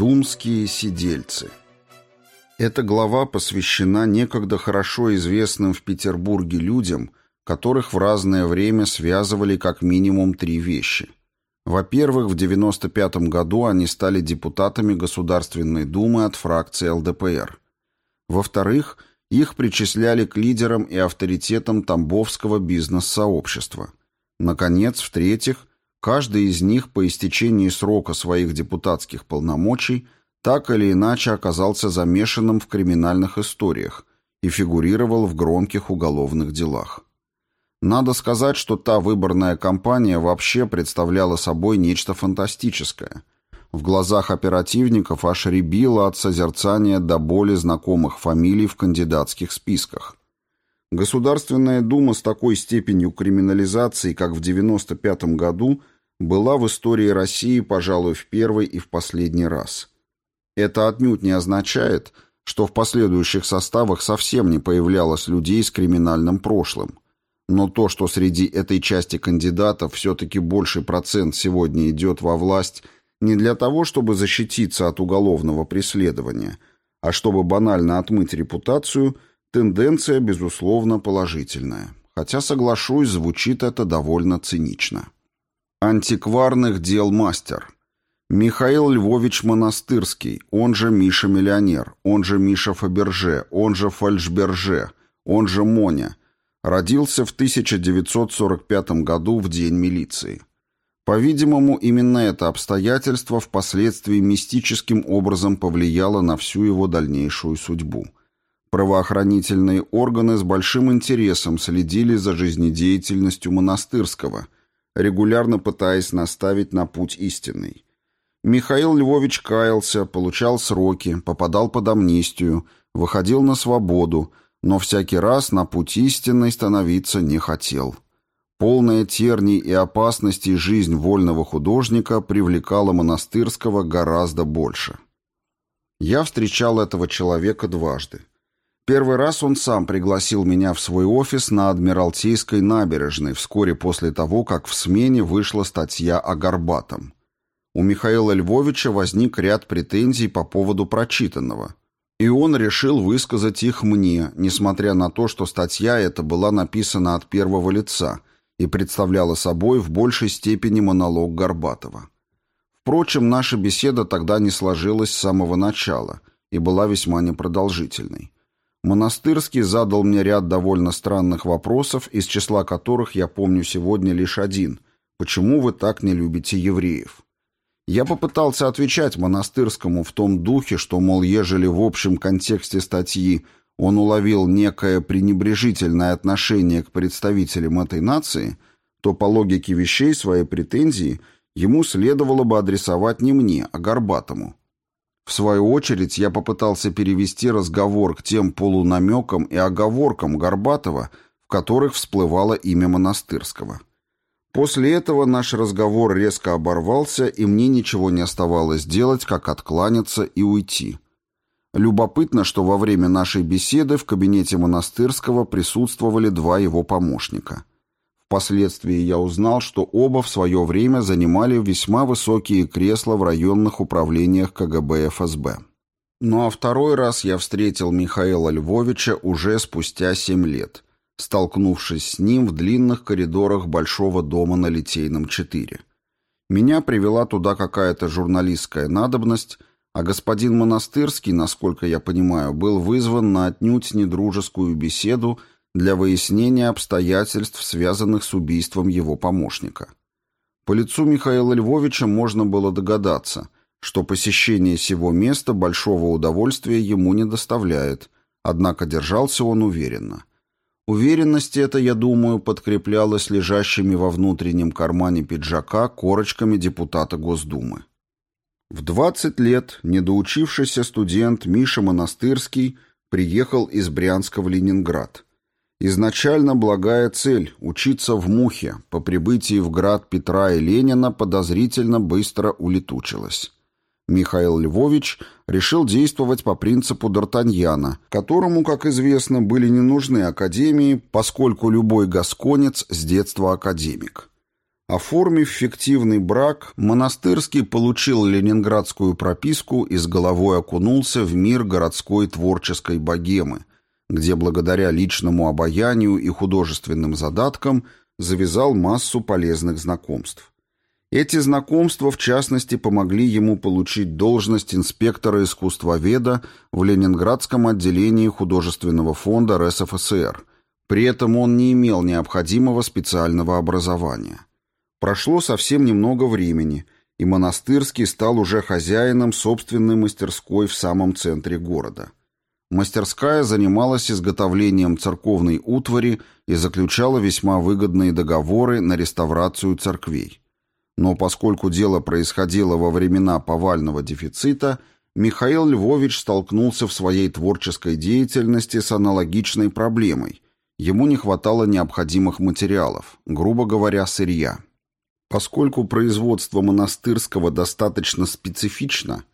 Думские сидельцы. Эта глава посвящена некогда хорошо известным в Петербурге людям, которых в разное время связывали как минимум три вещи. Во-первых, в 1995 году они стали депутатами Государственной Думы от фракции ЛДПР. Во-вторых, их причисляли к лидерам и авторитетам Тамбовского бизнес-сообщества. Наконец, в-третьих, каждый из них по истечении срока своих депутатских полномочий так или иначе оказался замешанным в криминальных историях и фигурировал в громких уголовных делах. Надо сказать, что та выборная кампания вообще представляла собой нечто фантастическое. В глазах оперативников аж рябило от созерцания до боли знакомых фамилий в кандидатских списках. Государственная дума с такой степенью криминализации, как в 1995 году, была в истории России, пожалуй, в первый и в последний раз. Это отнюдь не означает, что в последующих составах совсем не появлялось людей с криминальным прошлым. Но то, что среди этой части кандидатов все-таки больший процент сегодня идет во власть не для того, чтобы защититься от уголовного преследования, а чтобы банально отмыть репутацию – Тенденция, безусловно, положительная. Хотя, соглашусь, звучит это довольно цинично. Антикварных дел мастер. Михаил Львович Монастырский, он же Миша-миллионер, он же Миша Фаберже, он же Фальшберже, он же Моня. Родился в 1945 году в День милиции. По-видимому, именно это обстоятельство впоследствии мистическим образом повлияло на всю его дальнейшую судьбу – Правоохранительные органы с большим интересом следили за жизнедеятельностью монастырского, регулярно пытаясь наставить на путь истинный. Михаил Львович каялся, получал сроки, попадал под амнистию, выходил на свободу, но всякий раз на путь истинный становиться не хотел. Полная терний и опасностей жизнь вольного художника привлекала монастырского гораздо больше. Я встречал этого человека дважды. Первый раз он сам пригласил меня в свой офис на Адмиралтейской набережной вскоре после того, как в смене вышла статья о Горбатом. У Михаила Львовича возник ряд претензий по поводу прочитанного. И он решил высказать их мне, несмотря на то, что статья эта была написана от первого лица и представляла собой в большей степени монолог Горбатова. Впрочем, наша беседа тогда не сложилась с самого начала и была весьма непродолжительной. Монастырский задал мне ряд довольно странных вопросов, из числа которых я помню сегодня лишь один. «Почему вы так не любите евреев?» Я попытался отвечать Монастырскому в том духе, что, мол, ежели в общем контексте статьи он уловил некое пренебрежительное отношение к представителям этой нации, то по логике вещей свои претензии ему следовало бы адресовать не мне, а Горбатому. В свою очередь я попытался перевести разговор к тем полунамекам и оговоркам Горбатова, в которых всплывало имя Монастырского. После этого наш разговор резко оборвался, и мне ничего не оставалось делать, как откланяться и уйти. Любопытно, что во время нашей беседы в кабинете Монастырского присутствовали два его помощника – Впоследствии я узнал, что оба в свое время занимали весьма высокие кресла в районных управлениях КГБ ФСБ. Ну а второй раз я встретил Михаила Львовича уже спустя семь лет, столкнувшись с ним в длинных коридорах Большого дома на Литейном 4. Меня привела туда какая-то журналистская надобность, а господин Монастырский, насколько я понимаю, был вызван на отнюдь недружескую беседу для выяснения обстоятельств, связанных с убийством его помощника. По лицу Михаила Львовича можно было догадаться, что посещение сего места большого удовольствия ему не доставляет, однако держался он уверенно. Уверенность эта, я думаю, подкреплялась лежащими во внутреннем кармане пиджака корочками депутата Госдумы. В 20 лет недоучившийся студент Миша Монастырский приехал из Брянска в Ленинград – Изначально благая цель – учиться в Мухе, по прибытии в град Петра и Ленина подозрительно быстро улетучилась. Михаил Львович решил действовать по принципу Д'Артаньяна, которому, как известно, были не нужны академии, поскольку любой гасконец с детства академик. Оформив фиктивный брак, Монастырский получил ленинградскую прописку и с головой окунулся в мир городской творческой богемы, где благодаря личному обаянию и художественным задаткам завязал массу полезных знакомств. Эти знакомства, в частности, помогли ему получить должность инспектора искусствоведа в Ленинградском отделении художественного фонда РСФСР. При этом он не имел необходимого специального образования. Прошло совсем немного времени, и Монастырский стал уже хозяином собственной мастерской в самом центре города. Мастерская занималась изготовлением церковной утвари и заключала весьма выгодные договоры на реставрацию церквей. Но поскольку дело происходило во времена повального дефицита, Михаил Львович столкнулся в своей творческой деятельности с аналогичной проблемой. Ему не хватало необходимых материалов, грубо говоря, сырья. Поскольку производство монастырского достаточно специфично,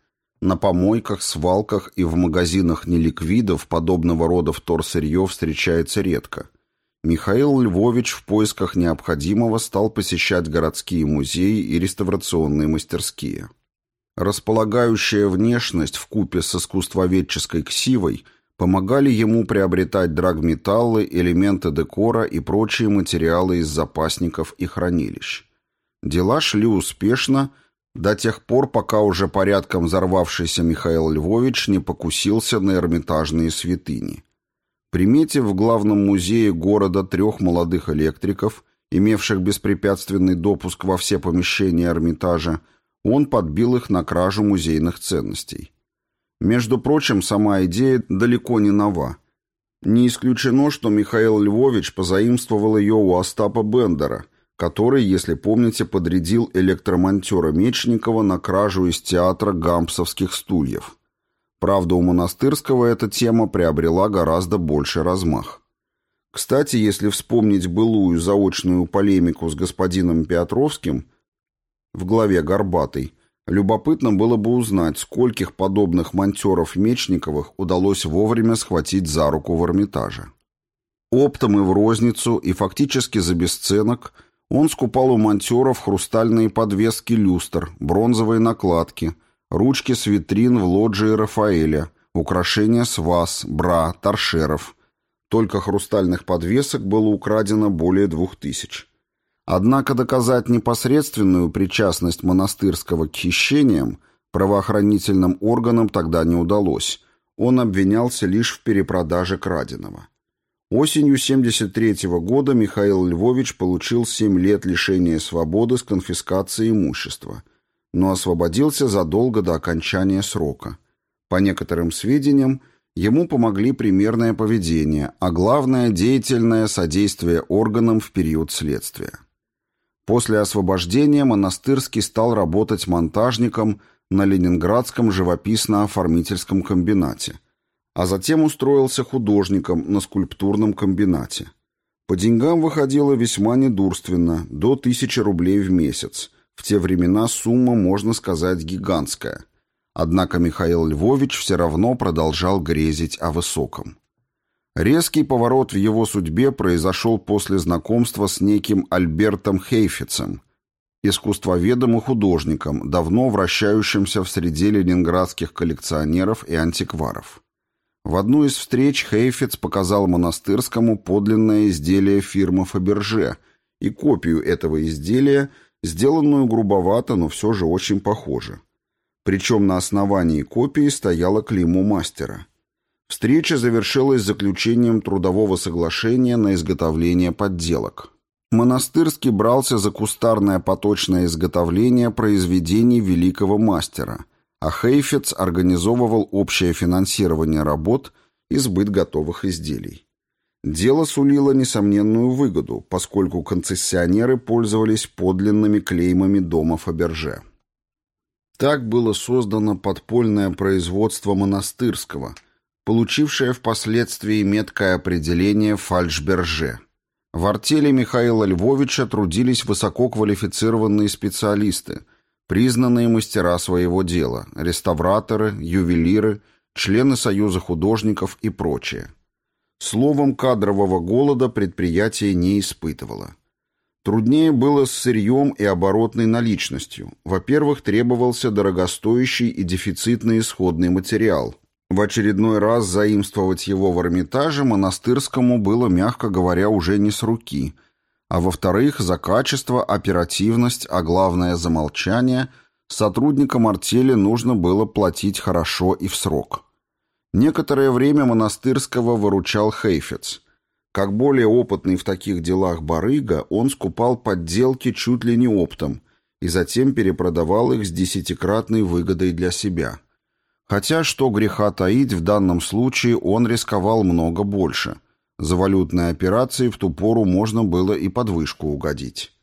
на помойках, свалках и в магазинах неликвидов подобного рода вторсырье встречается редко. Михаил Львович в поисках необходимого стал посещать городские музеи и реставрационные мастерские. Располагающая внешность в купе с искусствоведческой ксивой помогали ему приобретать драгметаллы, элементы декора и прочие материалы из запасников и хранилищ. Дела шли успешно до тех пор, пока уже порядком взорвавшийся Михаил Львович не покусился на эрмитажные святыни. Приметив в главном музее города трех молодых электриков, имевших беспрепятственный допуск во все помещения Эрмитажа, он подбил их на кражу музейных ценностей. Между прочим, сама идея далеко не нова. Не исключено, что Михаил Львович позаимствовал ее у Остапа Бендера – который, если помните, подрядил электромонтера Мечникова на кражу из театра гампсовских стульев. Правда, у монастырского эта тема приобрела гораздо больше размах. Кстати, если вспомнить былую заочную полемику с господином Петровским в главе «Горбатый», любопытно было бы узнать, скольких подобных монтеров Мечниковых удалось вовремя схватить за руку в Эрмитаже. Оптом и в розницу, и фактически за бесценок – он скупал у монтеров хрустальные подвески люстр, бронзовые накладки, ручки с витрин в лоджии Рафаэля, украшения с ваз, бра, торшеров. Только хрустальных подвесок было украдено более двух тысяч. Однако доказать непосредственную причастность монастырского к хищениям правоохранительным органам тогда не удалось. Он обвинялся лишь в перепродаже краденого. Осенью 1973 -го года Михаил Львович получил 7 лет лишения свободы с конфискацией имущества, но освободился задолго до окончания срока. По некоторым сведениям, ему помогли примерное поведение, а главное – деятельное содействие органам в период следствия. После освобождения Монастырский стал работать монтажником на Ленинградском живописно-оформительском комбинате – а затем устроился художником на скульптурном комбинате. По деньгам выходило весьма недурственно, до тысячи рублей в месяц. В те времена сумма, можно сказать, гигантская. Однако Михаил Львович все равно продолжал грезить о высоком. Резкий поворот в его судьбе произошел после знакомства с неким Альбертом Хейфицем, искусствоведом и художником, давно вращающимся в среде ленинградских коллекционеров и антикваров. В одну из встреч Хейфец показал монастырскому подлинное изделие фирмы Фаберже и копию этого изделия, сделанную грубовато, но все же очень похоже. Причем на основании копии стояло клеймо мастера. Встреча завершилась заключением трудового соглашения на изготовление подделок. Монастырский брался за кустарное поточное изготовление произведений великого мастера – а Хейфец организовывал общее финансирование работ и сбыт готовых изделий. Дело сулило несомненную выгоду, поскольку концессионеры пользовались подлинными клеймами дома Фаберже. Так было создано подпольное производство монастырского, получившее впоследствии меткое определение фальшберже. В артели Михаила Львовича трудились высококвалифицированные специалисты – Признанные мастера своего дела, реставраторы, ювелиры, члены Союза художников и прочее. Словом, кадрового голода предприятие не испытывало. Труднее было с сырьем и оборотной наличностью. Во-первых, требовался дорогостоящий и дефицитный исходный материал. В очередной раз заимствовать его в Эрмитаже монастырскому было, мягко говоря, уже не с руки. А во-вторых, за качество, оперативность, а главное за молчание сотрудникам артели нужно было платить хорошо и в срок. Некоторое время монастырского выручал Хейфец – как более опытный в таких делах барыга, он скупал подделки чуть ли не оптом и затем перепродавал их с десятикратной выгодой для себя. Хотя, что греха таить, в данном случае он рисковал много больше. За валютные операции в ту пору можно было и подвышку угодить.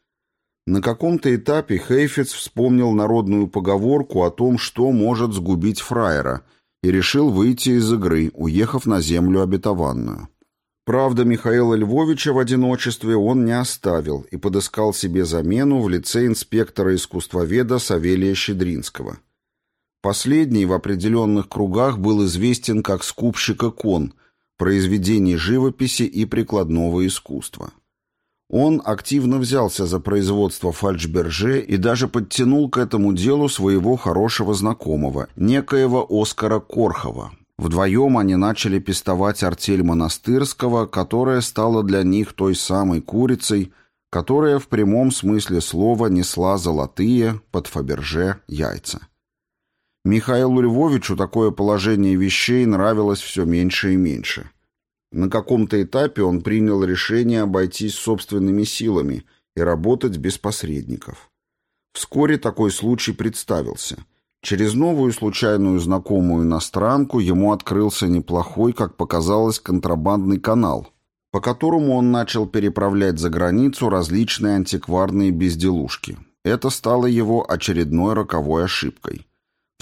На каком-то этапе Хейфец вспомнил народную поговорку о том, что может сгубить фраера, и решил выйти из игры, уехав на землю обетованную. Правда, Михаила Львовича в одиночестве он не оставил и подыскал себе замену в лице инспектора-искусствоведа Савелия Щедринского. Последний в определенных кругах был известен как скупщик икон, произведений живописи и прикладного искусства. Он активно взялся за производство фальшберже и даже подтянул к этому делу своего хорошего знакомого, некоего Оскара Корхова, Вдвоем они начали пестовать артель монастырского, которая стала для них той самой курицей, которая в прямом смысле слова несла золотые под Фаберже яйца. Михаилу Львовичу такое положение вещей нравилось все меньше и меньше. На каком-то этапе он принял решение обойтись собственными силами и работать без посредников. Вскоре такой случай представился – Через новую случайную знакомую иностранку ему открылся неплохой, как показалось, контрабандный канал, по которому он начал переправлять за границу различные антикварные безделушки. Это стало его очередной роковой ошибкой.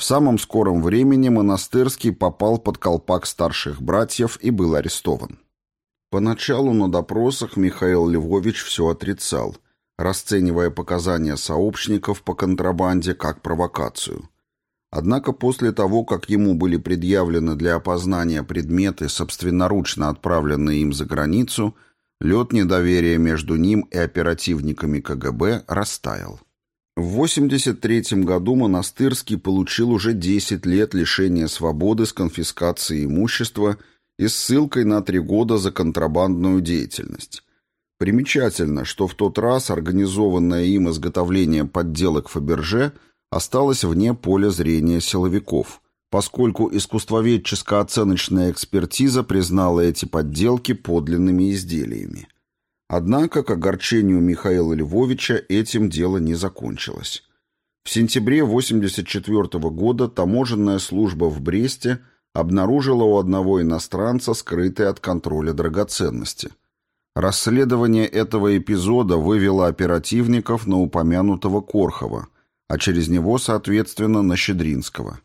В самом скором времени монастырский попал под колпак старших братьев и был арестован. Поначалу на допросах Михаил Львович все отрицал, расценивая показания сообщников по контрабанде как провокацию. Однако после того, как ему были предъявлены для опознания предметы, собственноручно отправленные им за границу, лед недоверия между ним и оперативниками КГБ растаял. В 1983 году Монастырский получил уже 10 лет лишения свободы с конфискацией имущества и ссылкой на три года за контрабандную деятельность. Примечательно, что в тот раз организованное им изготовление подделок Фаберже – осталась вне поля зрения силовиков, поскольку искусствоведческо-оценочная экспертиза признала эти подделки подлинными изделиями. Однако, к огорчению Михаила Львовича, этим дело не закончилось. В сентябре 1984 года таможенная служба в Бресте обнаружила у одного иностранца скрытые от контроля драгоценности. Расследование этого эпизода вывело оперативников на упомянутого Корхова, а через него, соответственно, на Щедринского.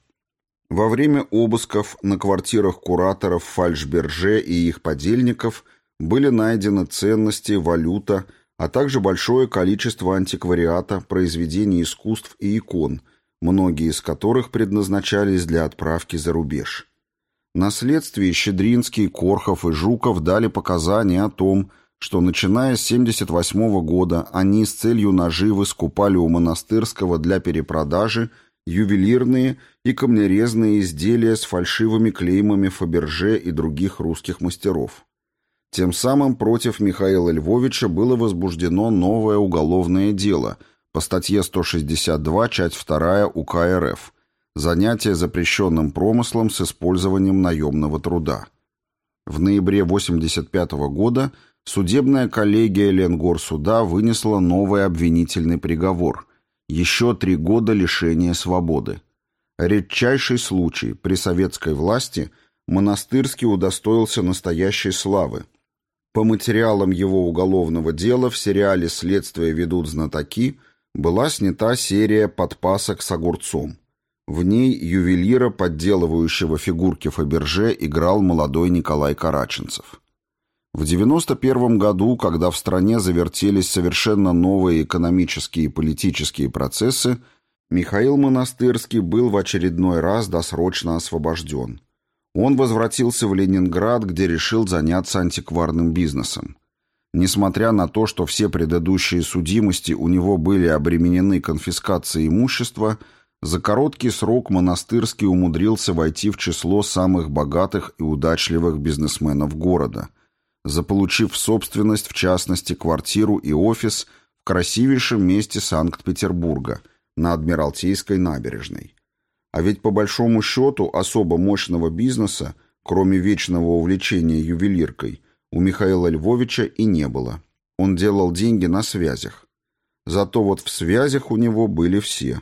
Во время обысков на квартирах кураторов Фальшберже и их подельников были найдены ценности, валюта, а также большое количество антиквариата, произведений искусств и икон, многие из которых предназначались для отправки за рубеж. На следствии Щедринский, Корхов и Жуков дали показания о том, что начиная с 1978 года они с целью наживы скупали у монастырского для перепродажи ювелирные и камнерезные изделия с фальшивыми клеймами Фаберже и других русских мастеров. Тем самым против Михаила Львовича было возбуждено новое уголовное дело по статье 162, часть 2 УК РФ «Занятие запрещенным промыслом с использованием наемного труда». В ноябре 1985 года Судебная коллегия Ленгорсуда вынесла новый обвинительный приговор. Еще три года лишения свободы. Редчайший случай. При советской власти Монастырский удостоился настоящей славы. По материалам его уголовного дела в сериале «Следствие ведут знатоки» была снята серия «Подпасок с огурцом». В ней ювелира, подделывающего фигурки Фаберже, играл молодой Николай Караченцев. В 1991 году, когда в стране завертелись совершенно новые экономические и политические процессы, Михаил Монастырский был в очередной раз досрочно освобожден. Он возвратился в Ленинград, где решил заняться антикварным бизнесом. Несмотря на то, что все предыдущие судимости у него были обременены конфискацией имущества, за короткий срок Монастырский умудрился войти в число самых богатых и удачливых бизнесменов города, заполучив в собственность, в частности, квартиру и офис в красивейшем месте Санкт-Петербурга, на Адмиралтейской набережной. А ведь по большому счету особо мощного бизнеса, кроме вечного увлечения ювелиркой, у Михаила Львовича и не было. Он делал деньги на связях. Зато вот в связях у него были все.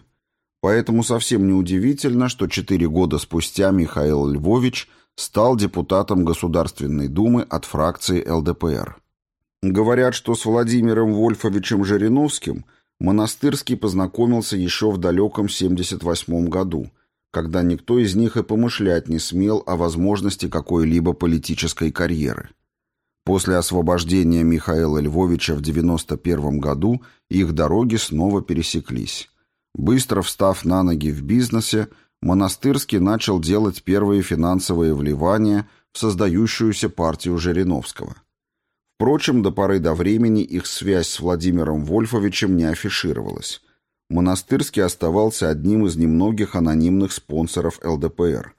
Поэтому совсем неудивительно, что четыре года спустя Михаил Львович стал депутатом Государственной Думы от фракции ЛДПР. Говорят, что с Владимиром Вольфовичем Жириновским Монастырский познакомился еще в далеком 78 году, когда никто из них и помышлять не смел о возможности какой-либо политической карьеры. После освобождения Михаила Львовича в 91 году их дороги снова пересеклись. Быстро встав на ноги в бизнесе, Монастырский начал делать первые финансовые вливания в создающуюся партию Жириновского. Впрочем, до поры до времени их связь с Владимиром Вольфовичем не афишировалась. Монастырский оставался одним из немногих анонимных спонсоров ЛДПР.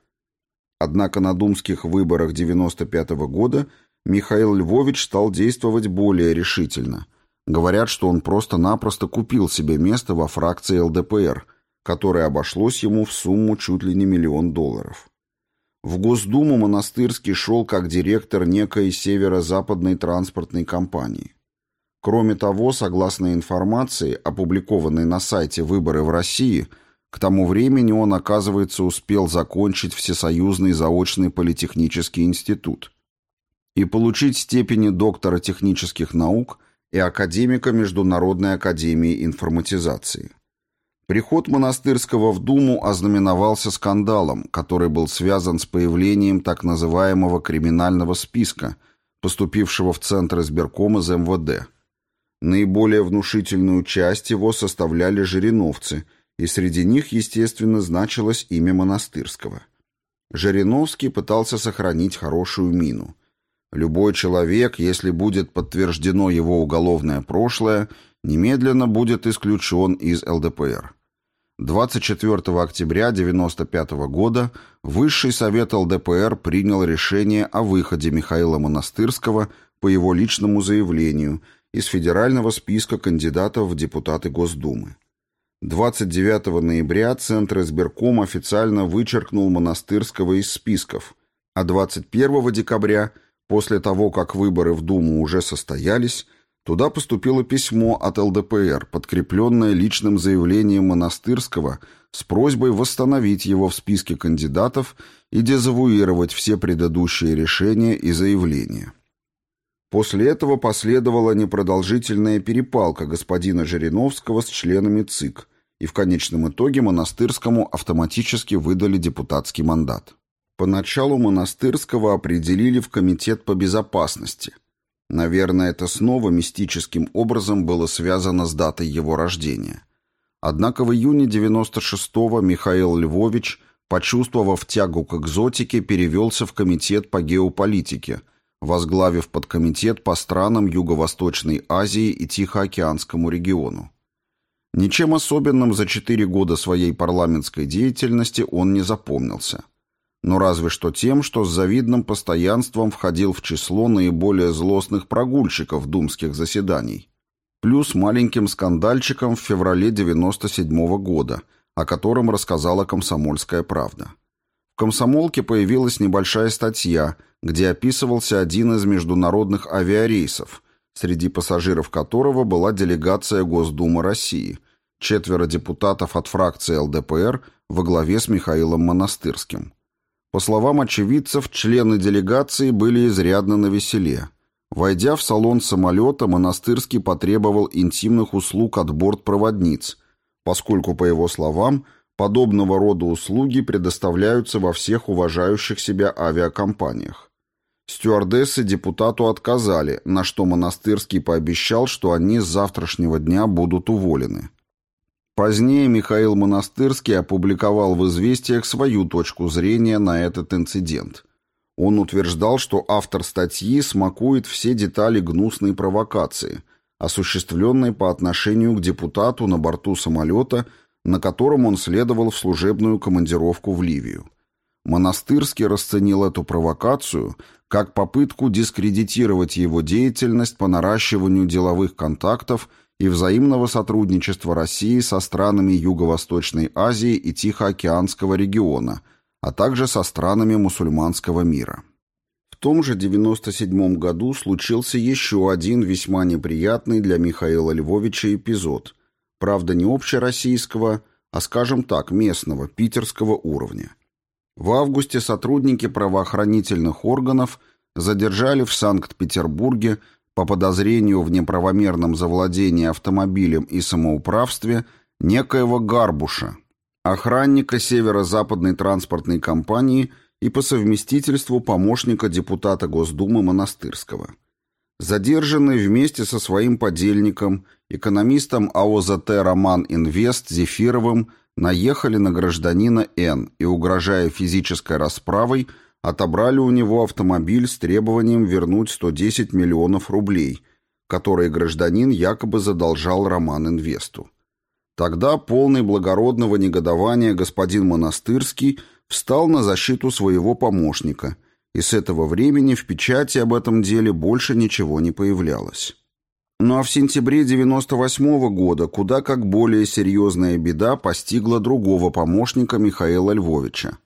Однако на думских выборах 1995 года Михаил Львович стал действовать более решительно – Говорят, что он просто-напросто купил себе место во фракции ЛДПР, которое обошлось ему в сумму чуть ли не миллион долларов. В Госдуму Монастырский шел как директор некой северо-западной транспортной компании. Кроме того, согласно информации, опубликованной на сайте «Выборы в России», к тому времени он, оказывается, успел закончить Всесоюзный заочный политехнический институт и получить степени доктора технических наук и академика Международной академии информатизации. Приход монастырского в Думу ознаменовался скандалом, который был связан с появлением так называемого криминального списка, поступившего в Центр избирком из МВД. Наиболее внушительную часть его составляли жириновцы, и среди них, естественно, значилось имя монастырского. Жириновский пытался сохранить хорошую мину – Любой человек, если будет подтверждено его уголовное прошлое, немедленно будет исключен из ЛДПР. 24 октября 1995 года Высший совет ЛДПР принял решение о выходе Михаила Монастырского по его личному заявлению из федерального списка кандидатов в депутаты Госдумы. 29 ноября Центр избирком официально вычеркнул Монастырского из списков, а 21 декабря – После того, как выборы в Думу уже состоялись, туда поступило письмо от ЛДПР, подкрепленное личным заявлением Монастырского с просьбой восстановить его в списке кандидатов и дезавуировать все предыдущие решения и заявления. После этого последовала непродолжительная перепалка господина Жириновского с членами ЦИК, и в конечном итоге Монастырскому автоматически выдали депутатский мандат. Поначалу монастырского определили в комитет по безопасности. Наверное, это снова мистическим образом было связано с датой его рождения. Однако в июне 96-го Михаил Львович, почувствовав тягу к экзотике, перевелся в комитет по геополитике, возглавив подкомитет по странам Юго-Восточной Азии и Тихоокеанскому региону. Ничем особенным за четыре года своей парламентской деятельности он не запомнился – но разве что тем, что с завидным постоянством входил в число наиболее злостных прогульщиков думских заседаний, плюс маленьким скандальчиком в феврале 97 -го года, о котором рассказала «Комсомольская правда». В «Комсомолке» появилась небольшая статья, где описывался один из международных авиарейсов, среди пассажиров которого была делегация Госдумы России, четверо депутатов от фракции ЛДПР во главе с Михаилом Монастырским. По словам очевидцев, члены делегации были изрядно навеселе. Войдя в салон самолета, Монастырский потребовал интимных услуг от бортпроводниц, поскольку, по его словам, подобного рода услуги предоставляются во всех уважающих себя авиакомпаниях. Стюардессы депутату отказали, на что Монастырский пообещал, что они с завтрашнего дня будут уволены. Позднее Михаил Монастырский опубликовал в «Известиях» свою точку зрения на этот инцидент. Он утверждал, что автор статьи смакует все детали гнусной провокации, осуществленной по отношению к депутату на борту самолета, на котором он следовал в служебную командировку в Ливию. Монастырский расценил эту провокацию как попытку дискредитировать его деятельность по наращиванию деловых контактов и взаимного сотрудничества России со странами Юго-Восточной Азии и Тихоокеанского региона, а также со странами мусульманского мира. В том же 97 году случился еще один весьма неприятный для Михаила Львовича эпизод, правда не общероссийского, а, скажем так, местного, питерского уровня. В августе сотрудники правоохранительных органов задержали в Санкт-Петербурге по подозрению в неправомерном завладении автомобилем и самоуправстве некоего Гарбуша, охранника северо-западной транспортной компании и по совместительству помощника депутата Госдумы Монастырского. Задержанный вместе со своим подельником, экономистом АОЗТ «Роман Инвест» Зефировым, наехали на гражданина Н и, угрожая физической расправой, отобрали у него автомобиль с требованием вернуть 110 миллионов рублей, которые гражданин якобы задолжал Роман Инвесту. Тогда, полный благородного негодования, господин Монастырский встал на защиту своего помощника, и с этого времени в печати об этом деле больше ничего не появлялось. Ну а в сентябре 98 -го года куда как более серьезная беда постигла другого помощника Михаила Львовича.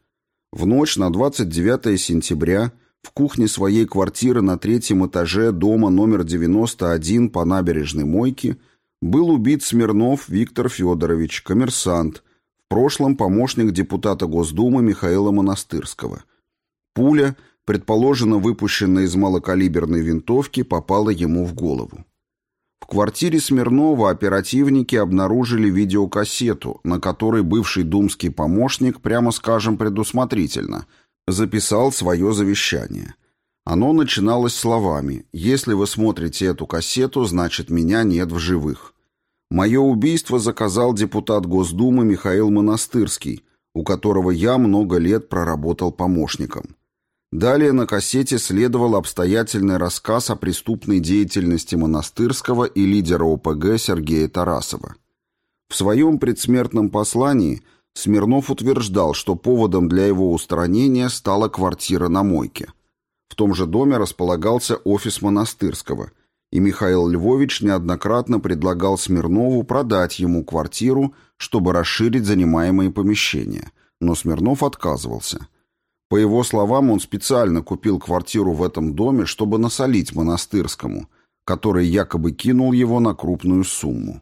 В ночь на 29 сентября в кухне своей квартиры на третьем этаже дома номер 91 по набережной Мойки был убит Смирнов Виктор Федорович, коммерсант, в прошлом помощник депутата Госдумы Михаила Монастырского. Пуля, предположено выпущенная из малокалиберной винтовки, попала ему в голову. Квартире Смирнова оперативники обнаружили видеокассету, на которой бывший думский помощник, прямо скажем предусмотрительно, записал свое завещание. Оно начиналось словами «Если вы смотрите эту кассету, значит, меня нет в живых». Мое убийство заказал депутат Госдумы Михаил Монастырский, у которого я много лет проработал помощником. Далее на кассете следовал обстоятельный рассказ о преступной деятельности монастырского и лидера ОПГ Сергея Тарасова. В своем предсмертном послании Смирнов утверждал, что поводом для его устранения стала квартира на мойке. В том же доме располагался офис монастырского, и Михаил Львович неоднократно предлагал Смирнову продать ему квартиру, чтобы расширить занимаемые помещения, но Смирнов отказывался – по его словам, он специально купил квартиру в этом доме, чтобы насолить монастырскому, который якобы кинул его на крупную сумму.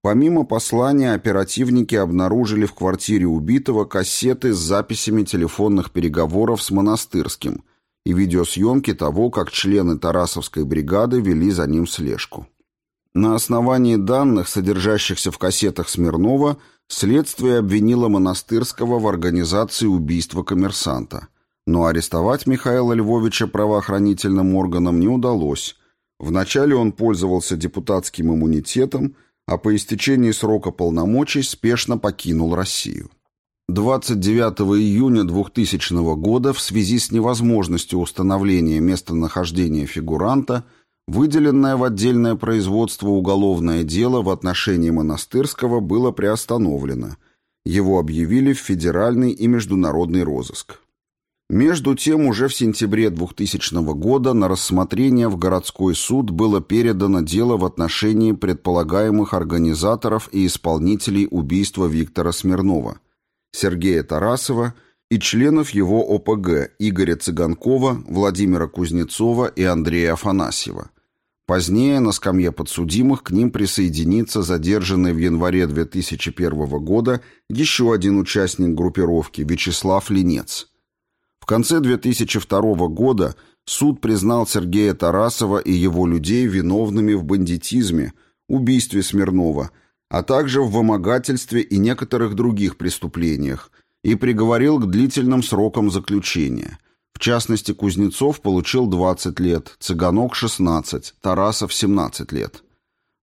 Помимо послания, оперативники обнаружили в квартире убитого кассеты с записями телефонных переговоров с монастырским и видеосъемки того, как члены Тарасовской бригады вели за ним слежку. На основании данных, содержащихся в кассетах Смирнова, Следствие обвинило Монастырского в организации убийства коммерсанта. Но арестовать Михаила Львовича правоохранительным органам не удалось. Вначале он пользовался депутатским иммунитетом, а по истечении срока полномочий спешно покинул Россию. 29 июня 2000 года в связи с невозможностью установления местонахождения фигуранта – Выделенное в отдельное производство уголовное дело в отношении Монастырского было приостановлено. Его объявили в федеральный и международный розыск. Между тем, уже в сентябре 2000 года на рассмотрение в городской суд было передано дело в отношении предполагаемых организаторов и исполнителей убийства Виктора Смирнова, Сергея Тарасова и членов его ОПГ Игоря Цыганкова, Владимира Кузнецова и Андрея Афанасьева. Позднее на скамье подсудимых к ним присоединится задержанный в январе 2001 года еще один участник группировки Вячеслав Ленец. В конце 2002 года суд признал Сергея Тарасова и его людей виновными в бандитизме, убийстве Смирнова, а также в вымогательстве и некоторых других преступлениях и приговорил к длительным срокам заключения – в частности, Кузнецов получил 20 лет, Цыганок – 16, Тарасов – 17 лет.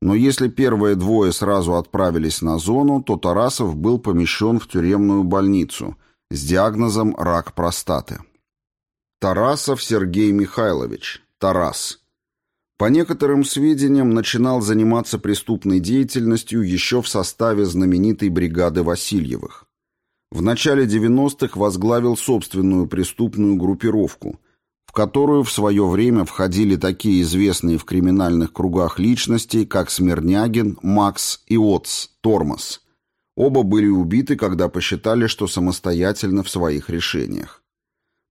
Но если первые двое сразу отправились на зону, то Тарасов был помещен в тюремную больницу с диагнозом рак простаты. Тарасов Сергей Михайлович. Тарас. По некоторым сведениям, начинал заниматься преступной деятельностью еще в составе знаменитой бригады Васильевых. В начале 90-х возглавил собственную преступную группировку, в которую в свое время входили такие известные в криминальных кругах личности, как Смирнягин, Макс и Отц, Тормоз. Оба были убиты, когда посчитали, что самостоятельно в своих решениях.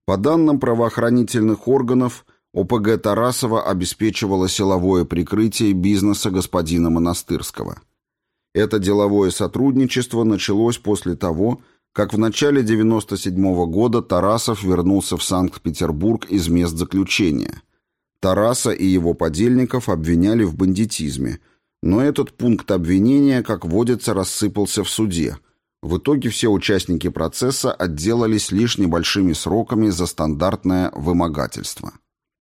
По данным правоохранительных органов, ОПГ Тарасова обеспечивала силовое прикрытие бизнеса господина Монастырского. Это деловое сотрудничество началось после того, как в начале 97 -го года Тарасов вернулся в Санкт-Петербург из мест заключения. Тараса и его подельников обвиняли в бандитизме, но этот пункт обвинения, как водится, рассыпался в суде. В итоге все участники процесса отделались лишь небольшими сроками за стандартное вымогательство.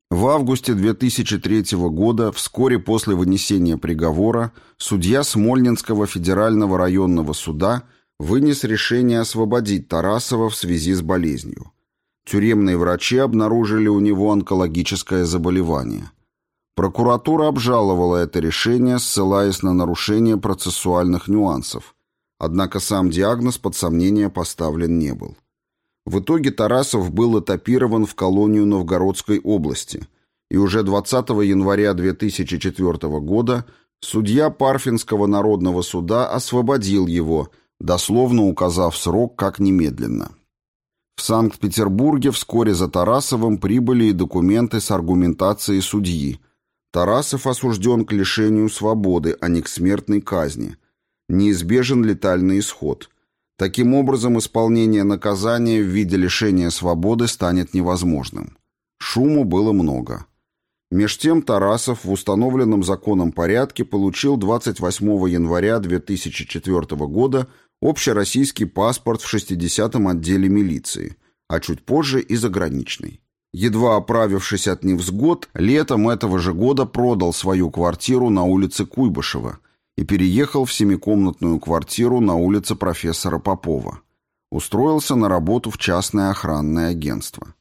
В августе 2003 года, вскоре после вынесения приговора, судья Смольнинского федерального районного суда – вынес решение освободить Тарасова в связи с болезнью. Тюремные врачи обнаружили у него онкологическое заболевание. Прокуратура обжаловала это решение, ссылаясь на нарушение процессуальных нюансов. Однако сам диагноз под сомнение поставлен не был. В итоге Тарасов был этапирован в колонию Новгородской области, и уже 20 января 2004 года судья Парфинского народного суда освободил его – дословно указав срок как немедленно. В Санкт-Петербурге вскоре за Тарасовым прибыли и документы с аргументацией судьи. Тарасов осужден к лишению свободы, а не к смертной казни. Неизбежен летальный исход. Таким образом, исполнение наказания в виде лишения свободы станет невозможным. Шуму было много. Меж тем Тарасов в установленном законом порядке получил 28 января 2004 года общероссийский паспорт в 60-м отделе милиции, а чуть позже и заграничный. Едва оправившись от невзгод, летом этого же года продал свою квартиру на улице Куйбышева и переехал в семикомнатную квартиру на улице профессора Попова. Устроился на работу в частное охранное агентство.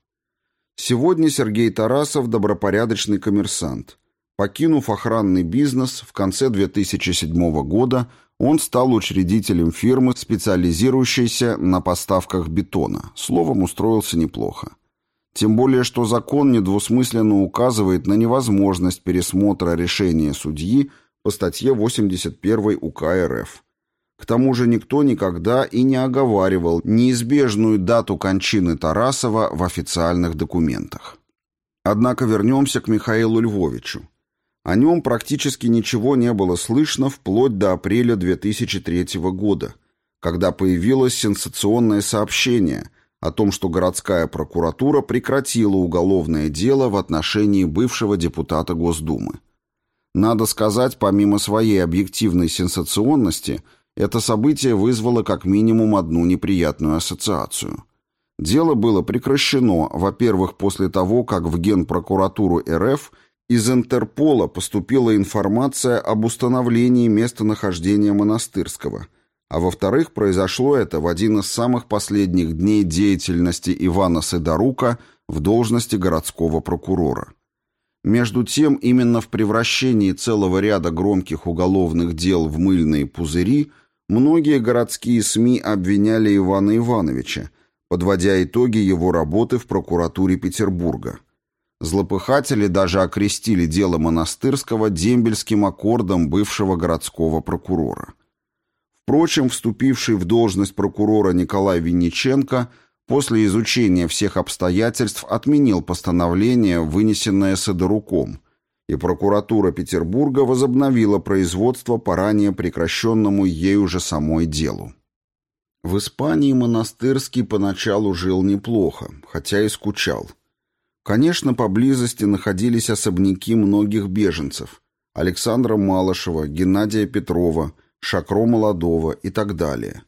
Сегодня Сергей Тарасов – добропорядочный коммерсант. Покинув охранный бизнес, в конце 2007 года – он стал учредителем фирмы, специализирующейся на поставках бетона. Словом, устроился неплохо. Тем более, что закон недвусмысленно указывает на невозможность пересмотра решения судьи по статье 81 УК РФ. К тому же никто никогда и не оговаривал неизбежную дату кончины Тарасова в официальных документах. Однако вернемся к Михаилу Львовичу. О нем практически ничего не было слышно вплоть до апреля 2003 года, когда появилось сенсационное сообщение о том, что городская прокуратура прекратила уголовное дело в отношении бывшего депутата Госдумы. Надо сказать, помимо своей объективной сенсационности, это событие вызвало как минимум одну неприятную ассоциацию. Дело было прекращено, во-первых, после того, как в Генпрокуратуру РФ – из Интерпола поступила информация об установлении местонахождения монастырского, а во-вторых, произошло это в один из самых последних дней деятельности Ивана Сидорука в должности городского прокурора. Между тем, именно в превращении целого ряда громких уголовных дел в мыльные пузыри многие городские СМИ обвиняли Ивана Ивановича, подводя итоги его работы в прокуратуре Петербурга – Злопыхатели даже окрестили дело монастырского дембельским аккордом бывшего городского прокурора. Впрочем, вступивший в должность прокурора Николай Винниченко после изучения всех обстоятельств отменил постановление, вынесенное Сидоруком, и прокуратура Петербурга возобновила производство по ранее прекращенному ею же самой делу. В Испании монастырский поначалу жил неплохо, хотя и скучал. Конечно, поблизости находились особняки многих беженцев – Александра Малышева, Геннадия Петрова, Шакро Молодого и так далее.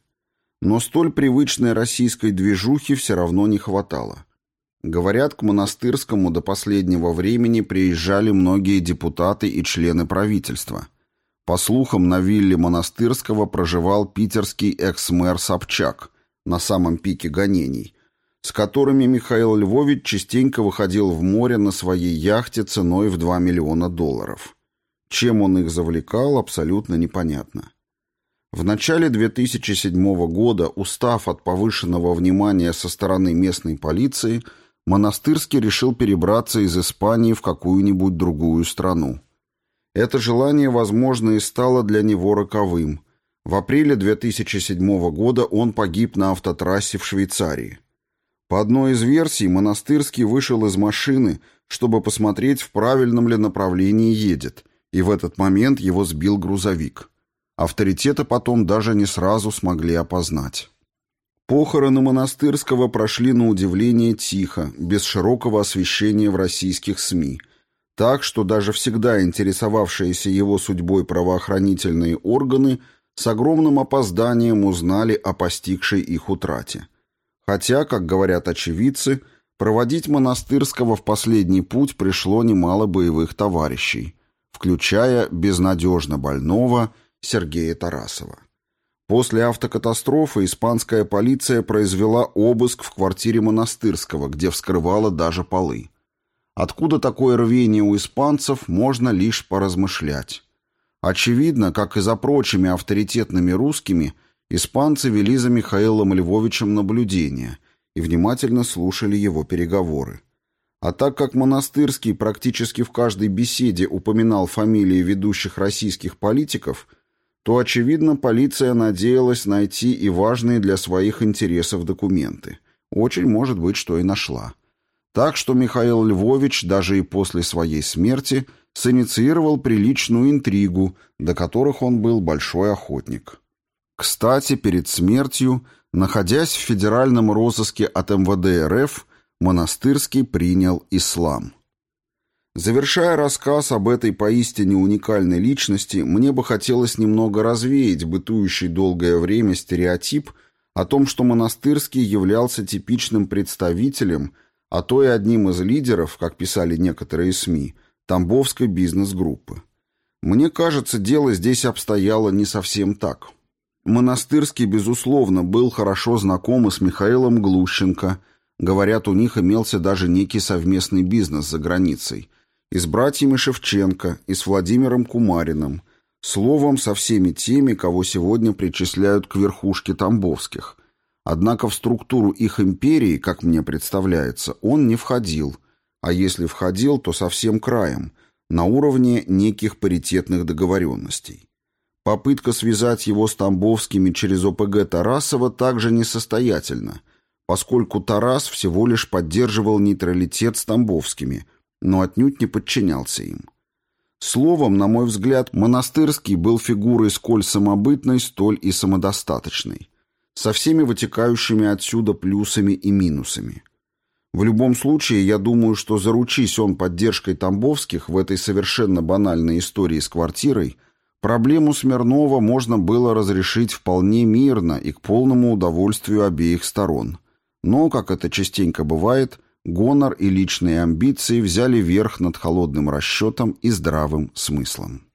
Но столь привычной российской движухи все равно не хватало. Говорят, к монастырскому до последнего времени приезжали многие депутаты и члены правительства. По слухам, на вилле монастырского проживал питерский экс-мэр Собчак на самом пике гонений – с которыми Михаил Львович частенько выходил в море на своей яхте ценой в 2 миллиона долларов. Чем он их завлекал, абсолютно непонятно. В начале 2007 года, устав от повышенного внимания со стороны местной полиции, Монастырский решил перебраться из Испании в какую-нибудь другую страну. Это желание, возможно, и стало для него роковым. В апреле 2007 года он погиб на автотрассе в Швейцарии. По одной из версий, Монастырский вышел из машины, чтобы посмотреть, в правильном ли направлении едет, и в этот момент его сбил грузовик. Авторитеты потом даже не сразу смогли опознать. Похороны Монастырского прошли на удивление тихо, без широкого освещения в российских СМИ – так что даже всегда интересовавшиеся его судьбой правоохранительные органы с огромным опозданием узнали о постигшей их утрате. Хотя, как говорят очевидцы, проводить монастырского в последний путь пришло немало боевых товарищей, включая безнадежно больного Сергея Тарасова. После автокатастрофы испанская полиция произвела обыск в квартире монастырского, где вскрывала даже полы. Откуда такое рвение у испанцев, можно лишь поразмышлять. Очевидно, как и за прочими авторитетными русскими, испанцы вели за Михаилом Львовичем наблюдение и внимательно слушали его переговоры. А так как Монастырский практически в каждой беседе упоминал фамилии ведущих российских политиков, то, очевидно, полиция надеялась найти и важные для своих интересов документы. Очень может быть, что и нашла. Так что Михаил Львович даже и после своей смерти синициировал приличную интригу, до которых он был большой охотник. Кстати, перед смертью, находясь в федеральном розыске от МВД РФ, Монастырский принял ислам. Завершая рассказ об этой поистине уникальной личности, мне бы хотелось немного развеять бытующий долгое время стереотип о том, что Монастырский являлся типичным представителем – а то и одним из лидеров, как писали некоторые СМИ, Тамбовской бизнес-группы. Мне кажется, дело здесь обстояло не совсем так. Монастырский, безусловно, был хорошо знаком с Михаилом Глущенко. Говорят, у них имелся даже некий совместный бизнес за границей. И с братьями Шевченко, и с Владимиром Кумариным. Словом, со всеми теми, кого сегодня причисляют к верхушке Тамбовских. Однако в структуру их империи, как мне представляется, он не входил, а если входил, то совсем краем, на уровне неких паритетных договоренностей. Попытка связать его с Тамбовскими через ОПГ Тарасова также несостоятельна, поскольку Тарас всего лишь поддерживал нейтралитет с Тамбовскими, но отнюдь не подчинялся им. Словом, на мой взгляд, Монастырский был фигурой сколь самобытной, столь и самодостаточной со всеми вытекающими отсюда плюсами и минусами. В любом случае, я думаю, что заручись он поддержкой Тамбовских в этой совершенно банальной истории с квартирой, проблему Смирнова можно было разрешить вполне мирно и к полному удовольствию обеих сторон. Но, как это частенько бывает, гонор и личные амбиции взяли верх над холодным расчетом и здравым смыслом.